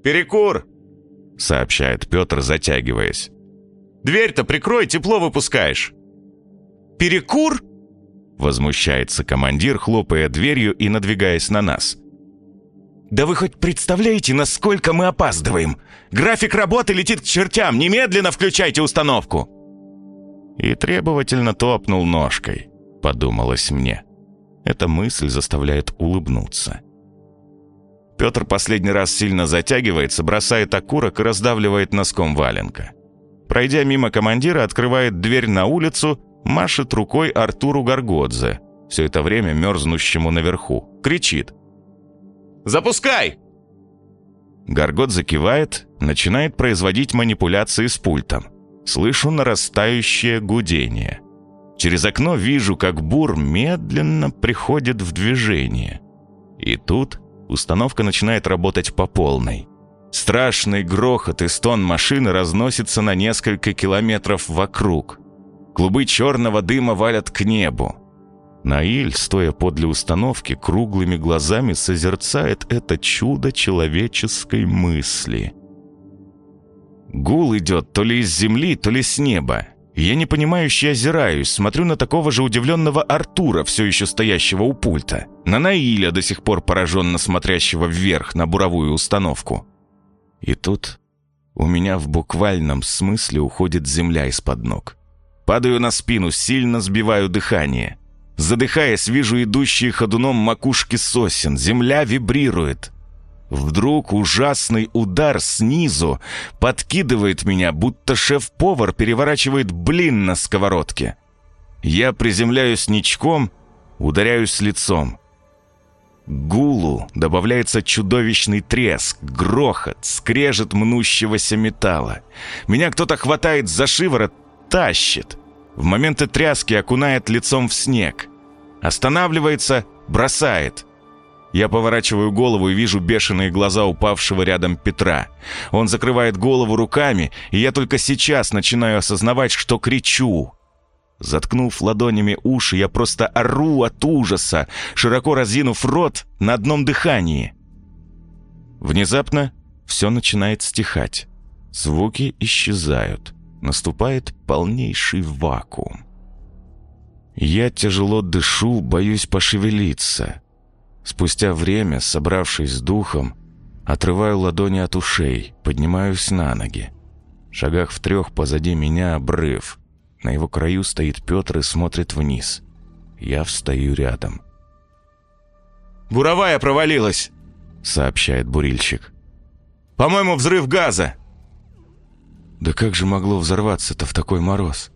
S2: «Перекур!»
S1: — сообщает Петр, затягиваясь.
S2: «Дверь-то прикрой, тепло выпускаешь!» «Перекур?»
S1: — возмущается командир, хлопая дверью и надвигаясь на нас.
S2: «Да вы хоть представляете, насколько мы опаздываем? График работы летит к чертям! Немедленно включайте установку!»
S1: И требовательно топнул ножкой, подумалось мне. Эта мысль заставляет улыбнуться. Петр последний раз сильно затягивается, бросает окурок и раздавливает носком валенка. Пройдя мимо командира, открывает дверь на улицу, машет рукой Артуру Гаргодзе, все это время мерзнущему наверху. Кричит.
S2: «Запускай!»
S1: Гаргодзе кивает, начинает производить манипуляции с пультом. Слышу нарастающее гудение. Через окно вижу, как бур медленно приходит в движение. И тут установка начинает работать по полной. Страшный грохот и стон машины разносится на несколько километров вокруг. Клубы черного дыма валят к небу. Наиль, стоя подле установки, круглыми глазами созерцает это чудо человеческой мысли – Гул идет то ли из земли, то ли с неба. Я непонимающе озираюсь, смотрю на такого же удивленного Артура, все еще стоящего у пульта, на Наиля, до сих пор пораженно смотрящего вверх на буровую установку. И тут у меня в буквальном смысле уходит земля из-под ног. Падаю на спину, сильно сбиваю дыхание. Задыхаясь, вижу идущие ходуном макушки сосен. Земля вибрирует. Вдруг ужасный удар снизу подкидывает меня, будто шеф-повар переворачивает блин на сковородке. Я приземляюсь ничком, ударяюсь лицом. гулу добавляется чудовищный треск, грохот, скрежет мнущегося металла. Меня кто-то хватает за шиворот, тащит. В моменты тряски окунает лицом в снег. Останавливается, бросает — я поворачиваю голову и вижу бешеные глаза упавшего рядом Петра. Он закрывает голову руками, и я только сейчас начинаю осознавать, что кричу. Заткнув ладонями уши, я просто ору от ужаса, широко разинув рот на одном дыхании. Внезапно все начинает стихать. Звуки исчезают. Наступает полнейший вакуум. Я тяжело дышу, боюсь пошевелиться. Спустя время, собравшись с духом, отрываю ладони от ушей, поднимаюсь на ноги. В шагах в трех позади меня обрыв. На его краю стоит Петр и смотрит вниз. Я встаю рядом.
S2: «Буровая провалилась!» — сообщает бурильщик. «По-моему, взрыв газа!»
S1: «Да как же могло взорваться-то в такой мороз?»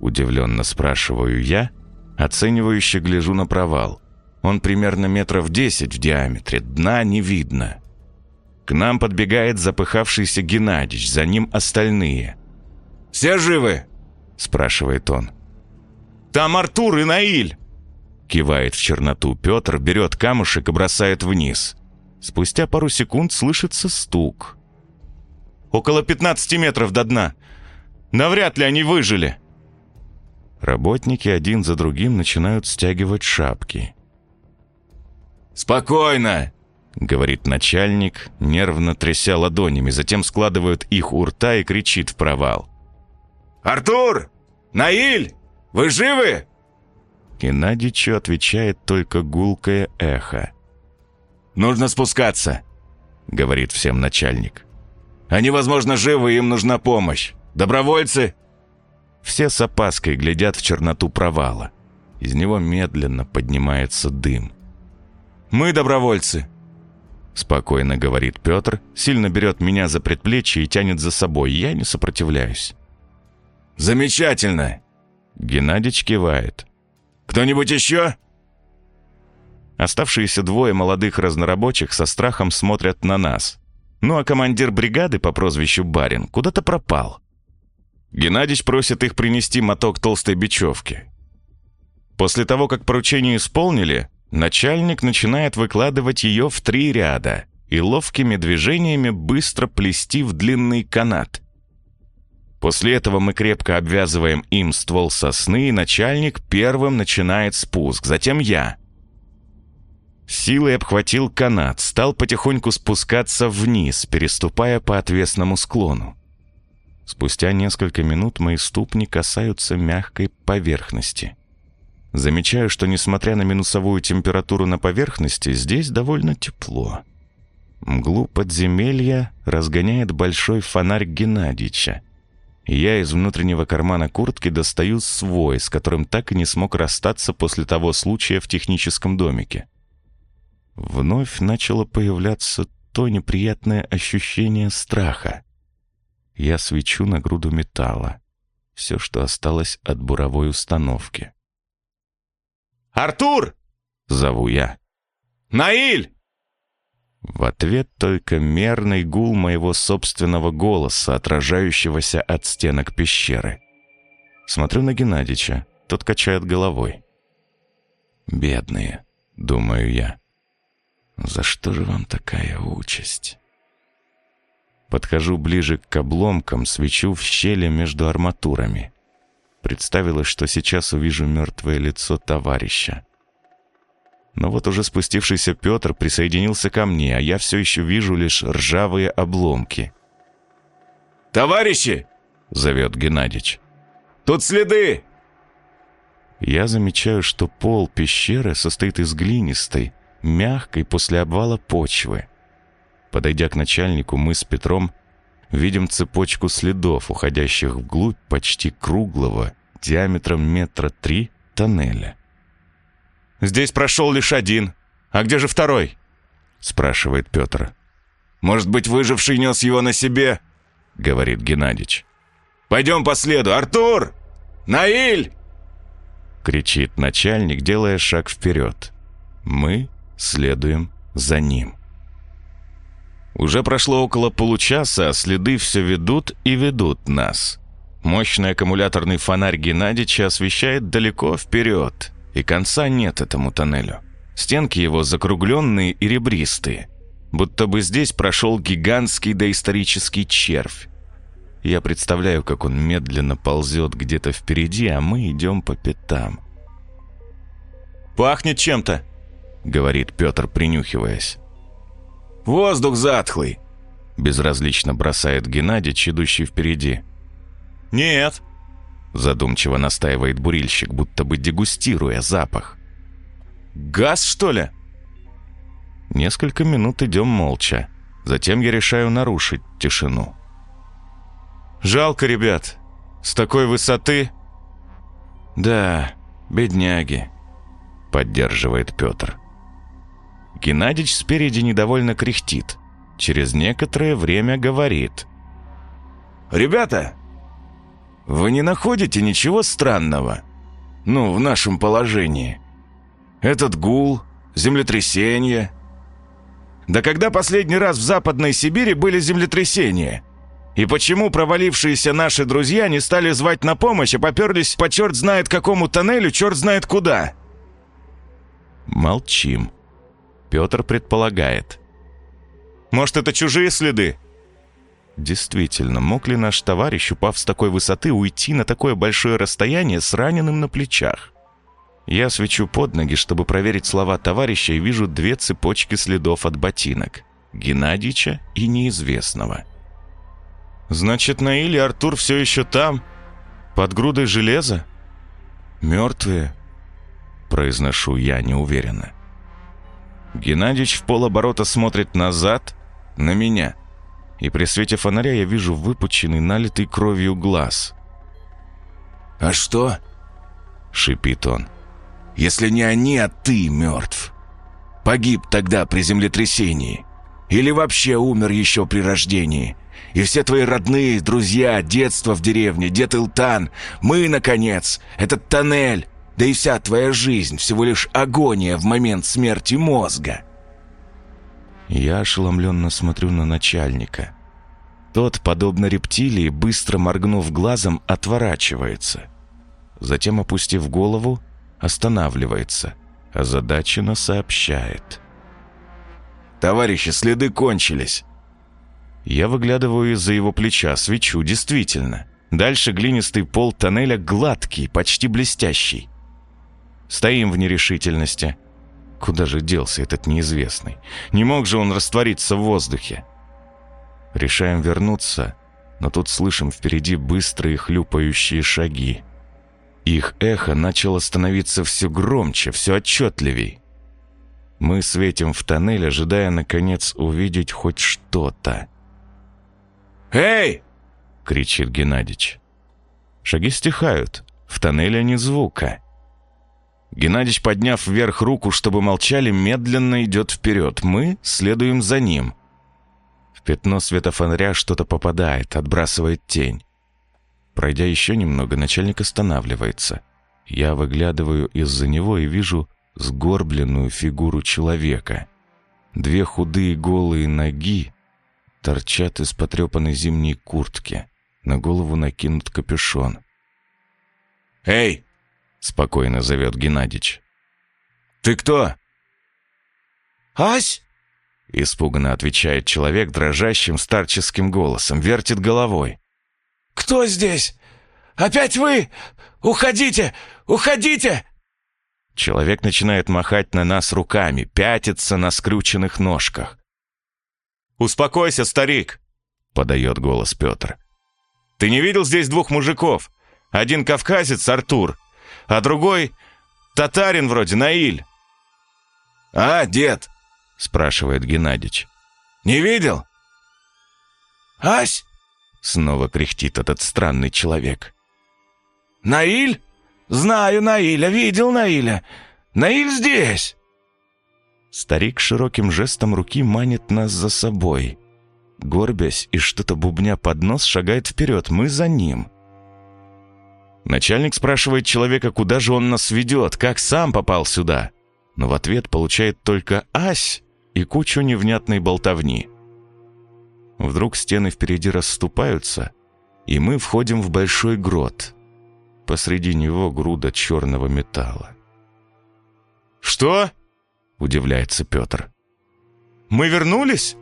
S1: Удивленно спрашиваю я, оценивающе гляжу на провал. Он примерно метров десять в диаметре, дна не видно. К нам подбегает запыхавшийся Геннадьевич, за ним остальные.
S2: «Все живы?»
S1: – спрашивает он.
S2: «Там Артур и Наиль!»
S1: Кивает в черноту Петр, берет камушек и бросает вниз. Спустя пару секунд слышится стук.
S3: «Около 15 метров до дна. Навряд ли они выжили».
S1: Работники один за другим начинают стягивать шапки.
S2: «Спокойно!»
S1: — говорит начальник, нервно тряся ладонями, затем складывает их у рта и кричит в провал.
S2: «Артур! Наиль! Вы живы?»
S1: Геннадичу отвечает только гулкое эхо.
S2: «Нужно спускаться», — говорит всем начальник. «Они, возможно, живы, им нужна помощь. Добровольцы?»
S1: Все с опаской глядят в черноту провала. Из него медленно поднимается дым.
S3: «Мы добровольцы», —
S1: спокойно говорит Петр, сильно берет меня за предплечье и тянет за собой. Я не сопротивляюсь.
S2: «Замечательно!»
S1: Геннадич кивает.
S2: «Кто-нибудь еще?»
S1: Оставшиеся двое молодых разнорабочих со страхом смотрят на нас. Ну а командир бригады по прозвищу Барин куда-то пропал. Геннадич просит их принести моток толстой бечевки. После того, как поручение исполнили, начальник начинает выкладывать ее в три ряда и ловкими движениями быстро плести в длинный канат. После этого мы крепко обвязываем им ствол сосны, и начальник первым начинает спуск, затем я. Силой обхватил канат, стал потихоньку спускаться вниз, переступая по отвесному склону. Спустя несколько минут мои ступни касаются мягкой поверхности. Замечаю, что, несмотря на минусовую температуру на поверхности, здесь довольно тепло. Мглу подземелья разгоняет большой фонарь Геннадича. Я из внутреннего кармана куртки достаю свой, с которым так и не смог расстаться после того случая в техническом домике. Вновь начало появляться то неприятное ощущение страха. Я свечу на груду металла. Все, что осталось от буровой установки.
S3: «Артур!»
S1: — зову я.
S3: «Наиль!»
S1: В ответ только мерный гул моего собственного голоса, отражающегося от стенок пещеры. Смотрю на Геннадича, тот качает головой. «Бедные», — думаю я. «За что же вам такая участь?» Подхожу ближе к обломкам, свечу в щели между арматурами. Представилось, что сейчас увижу мертвое лицо товарища. Но вот уже спустившийся Петр присоединился ко мне, а я все еще вижу лишь ржавые обломки.
S2: «Товарищи!»
S1: — зовет Геннадич.
S2: «Тут следы!»
S1: Я замечаю, что пол пещеры состоит из глинистой, мягкой после обвала почвы. Подойдя к начальнику, мы с Петром видим цепочку следов, уходящих вглубь почти круглого, диаметром метра три, тоннеля.
S3: «Здесь прошел лишь один. А где же второй?»
S1: — спрашивает Петр.
S2: «Может быть, выживший нес его на себе?»
S1: — говорит Геннадич.
S2: «Пойдем по следу! Артур! Наиль!»
S1: — кричит начальник, делая шаг вперед. Мы следуем за ним. Уже прошло около получаса, а следы все ведут и ведут нас. Мощный аккумуляторный фонарь Геннадича освещает далеко вперед, и конца нет этому тоннелю. Стенки его закругленные и ребристые, будто бы здесь прошел гигантский доисторический червь. Я представляю, как он медленно ползет где-то впереди, а мы идем по пятам.
S3: «Пахнет чем-то», —
S1: говорит Петр, принюхиваясь.
S2: «Воздух затхлый», —
S1: безразлично бросает Геннадий, идущий впереди.
S3: «Нет», —
S1: задумчиво настаивает бурильщик, будто бы дегустируя запах.
S3: «Газ, что ли?»
S1: Несколько минут идем молча. Затем я решаю нарушить тишину.
S3: «Жалко, ребят. С такой высоты...»
S1: «Да, бедняги», — поддерживает Петр. Геннадич спереди недовольно кряхтит. Через некоторое время говорит.
S2: «Ребята, вы не находите ничего странного? Ну, в нашем положении. Этот гул, землетрясение. Да когда последний раз в Западной Сибири были землетрясения? И почему провалившиеся наши друзья не стали звать на помощь, а поперлись по черт знает какому тоннелю, черт знает куда?»
S1: Молчим. Петр предполагает.
S3: «Может, это чужие следы?»
S1: Действительно, мог ли наш товарищ, упав с такой высоты, уйти на такое большое расстояние с раненым на плечах? Я свечу под ноги, чтобы проверить слова товарища, и вижу две цепочки следов от ботинок. Геннадича и неизвестного.
S3: «Значит, Наиль и Артур все еще там? Под грудой железа? Мертвые?»
S1: Произношу я неуверенно. Геннадич в полоборота смотрит назад, на меня. И при свете фонаря я вижу выпученный, налитый кровью глаз.
S2: «А что?» — шипит он. «Если не они, а ты мертв. Погиб тогда при землетрясении. Или вообще умер еще при рождении. И все твои родные, друзья, детство в деревне, дед Илтан, мы, наконец, этот тоннель, да и вся твоя жизнь всего лишь агония в момент смерти мозга».
S1: Я ошеломленно смотрю на начальника. Тот, подобно рептилии, быстро моргнув глазом, отворачивается. Затем, опустив голову, останавливается, озадаченно сообщает.
S2: «Товарищи, следы кончились!»
S1: Я выглядываю из-за его плеча, свечу, действительно. Дальше глинистый пол тоннеля гладкий, почти блестящий. Стоим в нерешительности. Куда же делся этот неизвестный? Не мог же он раствориться в воздухе? Решаем вернуться, но тут слышим впереди быстрые хлюпающие шаги. Их эхо начало становиться все громче, все отчетливей. Мы светим в тоннель, ожидая, наконец, увидеть хоть что-то.
S2: «Эй!»
S1: — кричит Геннадич. Шаги стихают. В тоннеле ни звука. Геннадьевич, подняв вверх руку, чтобы молчали, медленно идет вперед. Мы следуем за ним. В пятно света фонаря что-то попадает, отбрасывает тень. Пройдя еще немного, начальник останавливается. Я выглядываю из-за него и вижу сгорбленную фигуру человека. Две худые голые ноги торчат из потрепанной зимней куртки. На голову накинут капюшон.
S2: «Эй!»
S1: Спокойно зовет Геннадич.
S2: «Ты кто?»
S4: «Ась!»
S1: Испуганно отвечает человек дрожащим старческим голосом, вертит головой.
S4: «Кто здесь? Опять вы? Уходите! Уходите!»
S1: Человек начинает махать на нас руками, пятится на скрюченных ножках.
S3: «Успокойся, старик!» — подает голос Петр. «Ты не видел здесь двух мужиков? Один кавказец, Артур, а другой — татарин вроде, Наиль».
S2: «А, дед?»
S1: — спрашивает Геннадич.
S2: «Не видел?»
S4: «Ась!»
S1: — снова кряхтит этот странный человек.
S4: «Наиль? Знаю Наиля, видел Наиля. Наиль здесь!»
S1: Старик широким жестом руки манит нас за собой. Горбясь и что-то бубня под нос, шагает вперед. Мы за ним. Начальник спрашивает человека, куда же он нас ведет, как сам попал сюда. Но в ответ получает только «ась» и кучу невнятной болтовни. Вдруг стены впереди расступаются, и мы входим в большой грот. Посреди него груда черного металла.
S3: «Что?» — удивляется Петр. «Мы вернулись?»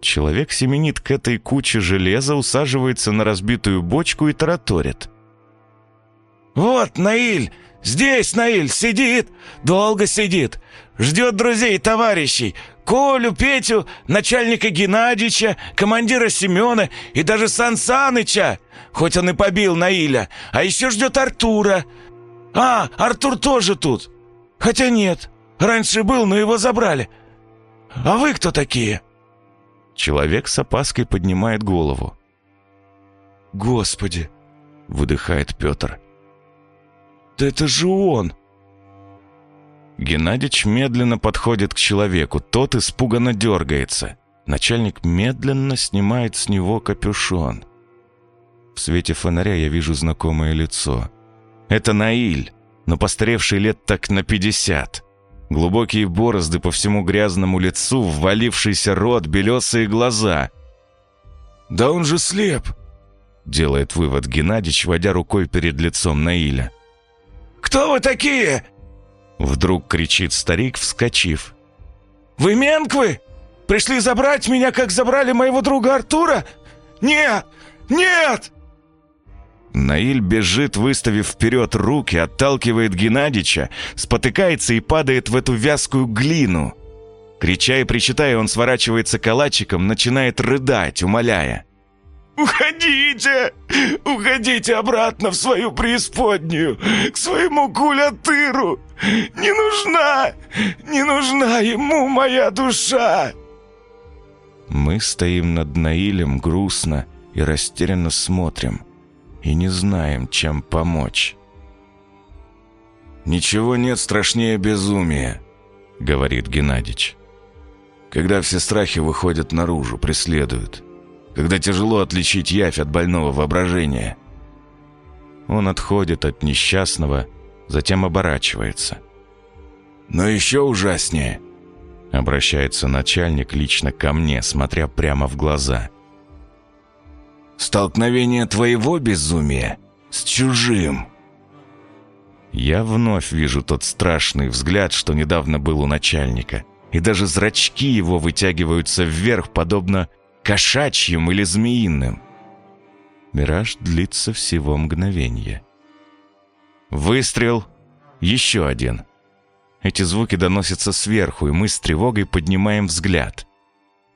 S1: Человек семенит к этой куче железа, усаживается на разбитую бочку и тараторит.
S4: «Вот, Наиль! Здесь Наиль сидит! Долго сидит! Ждет друзей товарищей! Колю, Петю, начальника Геннадьевича, командира Семена и даже Сан Саныча! Хоть он и побил Наиля, а еще ждет Артура! А, Артур тоже тут! Хотя нет, раньше был, но его забрали! А вы кто такие?»
S1: Человек с опаской поднимает голову.
S4: «Господи!» — выдыхает Петр. Да это же он!»
S1: Геннадич медленно подходит к человеку, тот испуганно дергается. Начальник медленно снимает с него капюшон. В свете фонаря я вижу знакомое лицо. Это Наиль, но постаревший лет так на пятьдесят. Глубокие борозды по всему грязному лицу, ввалившийся рот, белесые глаза.
S4: «Да он же слеп!»
S1: Делает вывод Геннадич, водя рукой перед лицом Наиля.
S4: Кто вы такие?»
S1: Вдруг кричит старик, вскочив.
S4: «Вы менквы? Пришли забрать меня, как забрали моего друга Артура? Нет! Нет!»
S1: Наиль бежит, выставив вперед руки, отталкивает Геннадича, спотыкается и падает в эту вязкую глину. Крича и причитая, он сворачивается калачиком, начинает рыдать, умоляя.
S4: «Уходите! Уходите обратно в свою преисподнюю, к своему кулятыру! Не нужна, не нужна ему моя душа!»
S1: Мы стоим над Наилем грустно и растерянно смотрим, и не знаем, чем помочь. «Ничего нет страшнее безумия», — говорит Геннадич. «Когда все страхи выходят наружу, преследуют» когда тяжело отличить явь от больного воображения. Он отходит от несчастного, затем оборачивается. «Но еще ужаснее», — обращается начальник лично ко мне, смотря прямо в глаза. «Столкновение твоего безумия с чужим». Я вновь вижу тот страшный взгляд, что недавно был у начальника, и даже зрачки его вытягиваются вверх, подобно кошачьим или змеиным. Мираж длится всего мгновение. Выстрел. Еще один. Эти звуки доносятся сверху, и мы с тревогой поднимаем взгляд.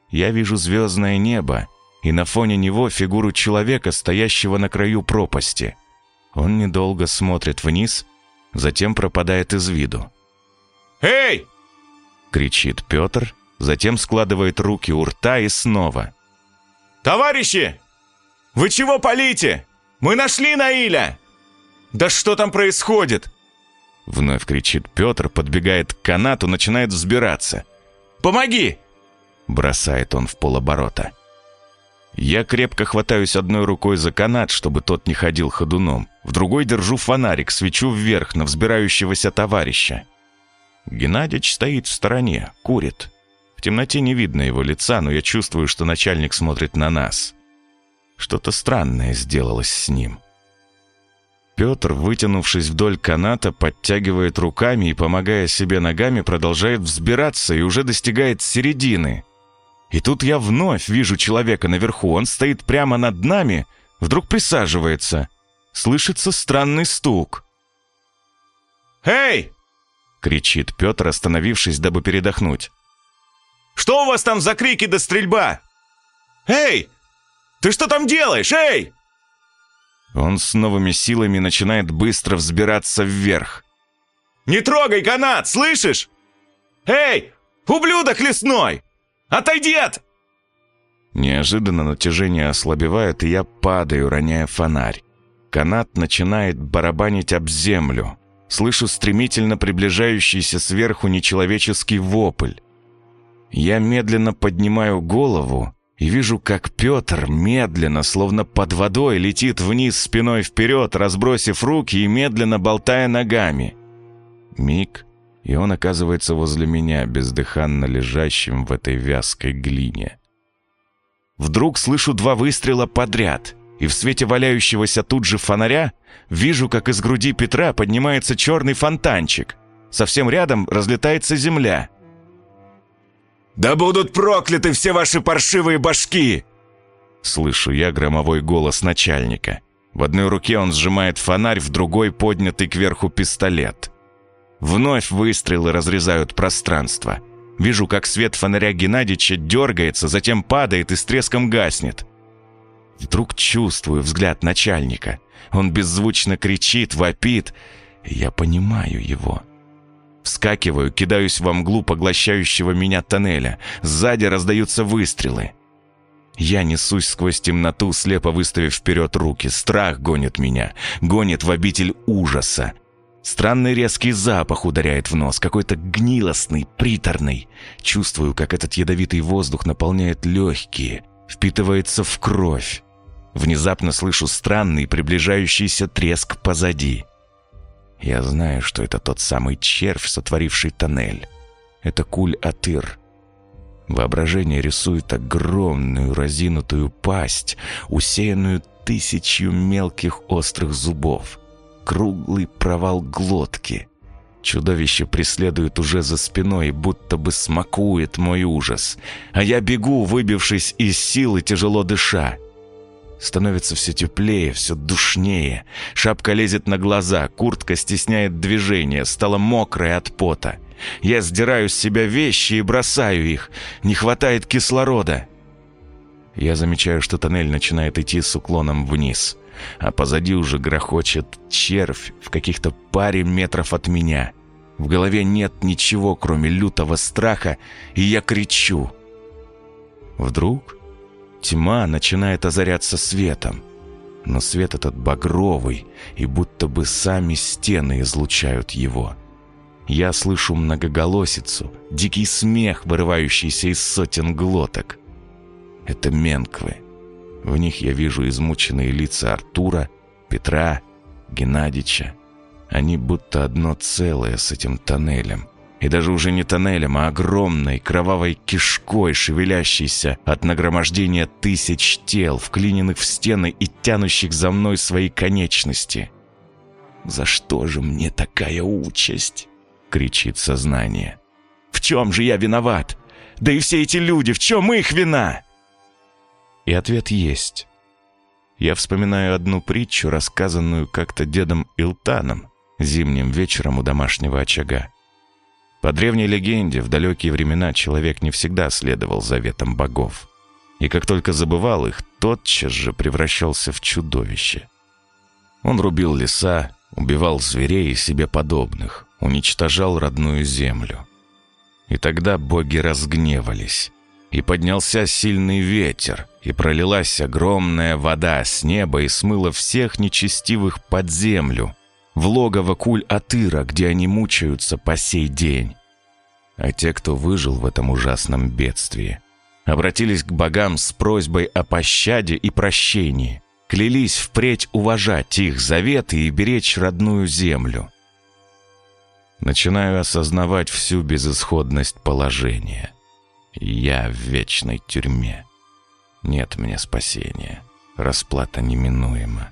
S1: Я вижу звездное небо, и на фоне него фигуру человека, стоящего на краю пропасти. Он недолго смотрит вниз, затем пропадает из виду.
S3: «Эй!»
S1: — кричит Петр, затем складывает руки у рта и снова.
S3: «Товарищи! Вы чего палите? Мы нашли Наиля!» «Да что там происходит?»
S1: Вновь кричит Петр, подбегает к канату, начинает взбираться.
S3: «Помоги!»
S1: Бросает он в полоборота. Я крепко хватаюсь одной рукой за канат, чтобы тот не ходил ходуном. В другой держу фонарик, свечу вверх на взбирающегося товарища. Геннадьевич стоит в стороне, курит. В темноте не видно его лица, но я чувствую, что начальник смотрит на нас. Что-то странное сделалось с ним. Петр, вытянувшись вдоль каната, подтягивает руками и, помогая себе ногами, продолжает взбираться и уже достигает середины. И тут я вновь вижу человека наверху. Он стоит прямо над нами, вдруг присаживается. Слышится странный стук.
S3: «Эй!»
S1: — кричит Петр, остановившись, дабы передохнуть.
S3: Что у вас там за крики да стрельба? Эй! Ты что там делаешь? Эй!»
S1: Он с новыми силами начинает быстро взбираться вверх.
S3: «Не трогай канат, слышишь? Эй, ублюдок лесной! Отойди от...»
S1: Неожиданно натяжение ослабевает, и я падаю, роняя фонарь. Канат начинает барабанить об землю. Слышу стремительно приближающийся сверху нечеловеческий вопль. Я медленно поднимаю голову и вижу, как Петр медленно, словно под водой, летит вниз спиной вперед, разбросив руки и медленно болтая ногами. Миг, и он оказывается возле меня, бездыханно лежащим в этой вязкой глине. Вдруг слышу два выстрела подряд, и в свете валяющегося тут же фонаря вижу, как из груди Петра поднимается черный фонтанчик. Совсем рядом разлетается земля —
S3: «Да будут прокляты все ваши паршивые башки!»
S1: Слышу я громовой голос начальника. В одной руке он сжимает фонарь, в другой поднятый кверху пистолет. Вновь выстрелы разрезают пространство. Вижу, как свет фонаря Геннадьевича дергается, затем падает и с треском гаснет. Вдруг чувствую взгляд начальника. Он беззвучно кричит, вопит. Я понимаю его. Вскакиваю, кидаюсь во мглу поглощающего меня тоннеля. Сзади раздаются выстрелы. Я несусь сквозь темноту, слепо выставив вперед руки. Страх гонит меня, гонит в обитель ужаса. Странный резкий запах ударяет в нос, какой-то гнилостный, приторный. Чувствую, как этот ядовитый воздух наполняет легкие, впитывается в кровь. Внезапно слышу странный приближающийся треск позади. Я знаю, что это тот самый червь, сотворивший тоннель. Это куль-атыр. Воображение рисует огромную разинутую пасть, усеянную тысячью мелких острых зубов. Круглый провал глотки. Чудовище преследует уже за спиной будто бы смакует мой ужас. А я бегу, выбившись из сил и тяжело дыша. Становится все теплее, все душнее. Шапка лезет на глаза, куртка стесняет движение, стала мокрая от пота. Я сдираю с себя вещи и бросаю их. Не хватает кислорода. Я замечаю, что тоннель начинает идти с уклоном вниз а позади уже грохочет червь в каких-то паре метров от меня. В голове нет ничего, кроме лютого страха, и я кричу. Вдруг тьма начинает озаряться светом. Но свет этот багровый, и будто бы сами стены излучают его. Я слышу многоголосицу, дикий смех, вырывающийся из сотен глоток. Это менквы. В них я вижу измученные лица Артура, Петра, Геннадича. Они будто одно целое с этим тоннелем. И даже уже не тоннелем, а огромной кровавой кишкой, шевелящейся от нагромождения тысяч тел, вклиненных в стены и тянущих за мной свои конечности. «За что же мне такая участь?» — кричит сознание. «В чем же я виноват? Да и все эти люди, в чем их вина?» И ответ есть. Я вспоминаю одну притчу, рассказанную как-то дедом Илтаном зимним вечером у домашнего очага. По древней легенде, в далекие времена человек не всегда следовал заветам богов. И как только забывал их, тотчас же превращался в чудовище. Он рубил леса, убивал зверей и себе подобных, уничтожал родную землю. И тогда боги разгневались и поднялся сильный ветер, и пролилась огромная вода с неба и смыла всех нечестивых под землю, в логово Куль-Атыра, где они мучаются по сей день. А те, кто выжил в этом ужасном бедствии, обратились к богам с просьбой о пощаде и прощении, клялись впредь уважать их заветы и беречь родную землю. Начинаю осознавать всю безысходность положения — я в вечной тюрьме. Нет мне спасения. Расплата неминуема.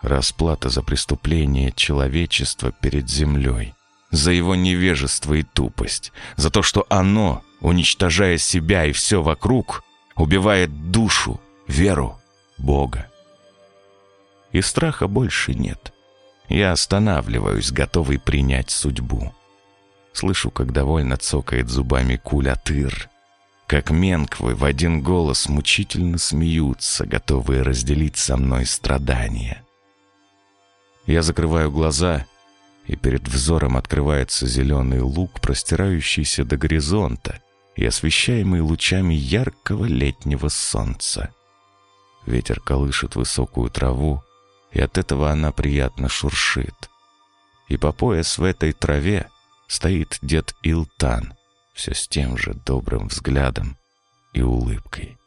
S1: Расплата за преступление человечества перед землей. За его невежество и тупость. За то, что оно, уничтожая себя и все вокруг, убивает душу, веру, Бога. И страха больше нет. Я останавливаюсь, готовый принять судьбу. Слышу, как довольно цокает зубами кулятыр как менквы в один голос мучительно смеются, готовые разделить со мной страдания. Я закрываю глаза, и перед взором открывается зеленый луг, простирающийся до горизонта и освещаемый лучами яркого летнего солнца. Ветер колышет высокую траву, и от этого она приятно шуршит. И по пояс в этой траве стоит дед Илтан — все с тем же добрым взглядом и улыбкой.